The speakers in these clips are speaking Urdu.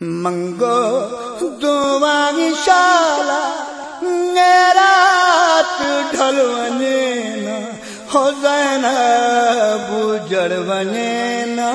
منگو دعا شالا رات ڈھلونے نا ہو زینب جڑونے نا۔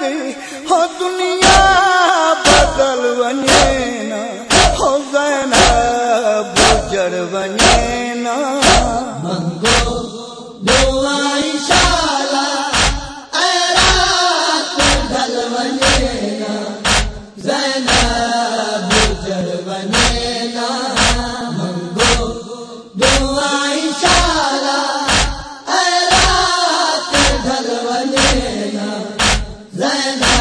دی ہو دنیا بدل بنے نا ہو زینب بجڑ ونے نا۔ منگو دعا عائشہ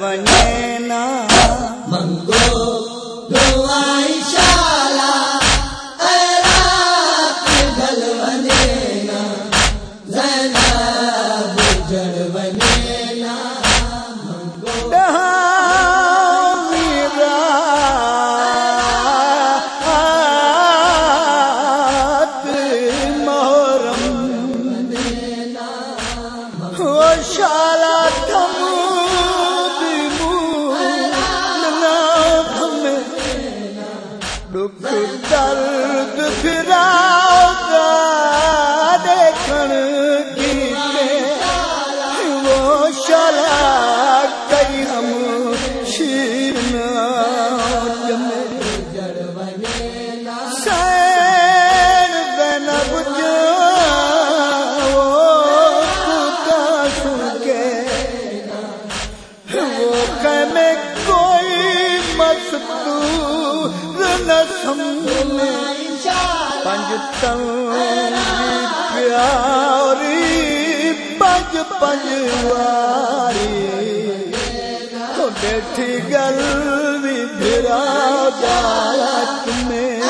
بنے نا۔ منگو دعا دکھ درد پھرا ہم نے پیاری پنج پنجواری تو بیٹھی گل بھی بھرا جات میں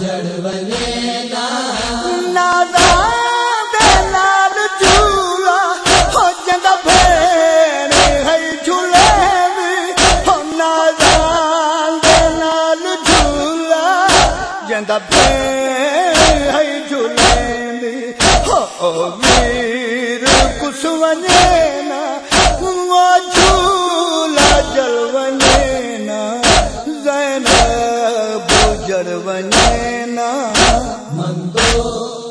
جڑ بنے لبے جلین۔ میر کس ونے وہ جھولا جل ونے نا۔ زینب جل ونے نا۔ مندو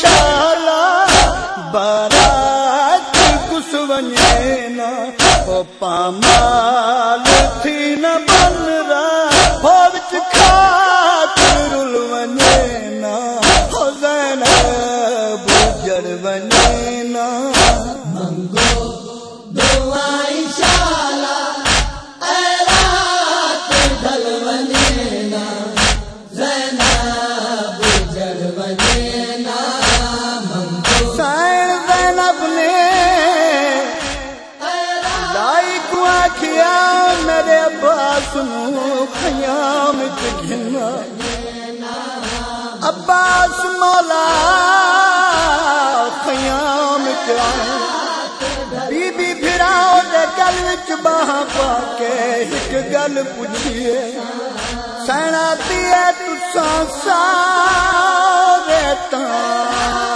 شالا بارات کس ونے نا پامال سموك خيام تجهنا عباس مولا خيام تجهنا بيبي بھراؤ دے گل وچ پا کے ایک گل پوچھیے۔ سینا دیے تساں سارے تاں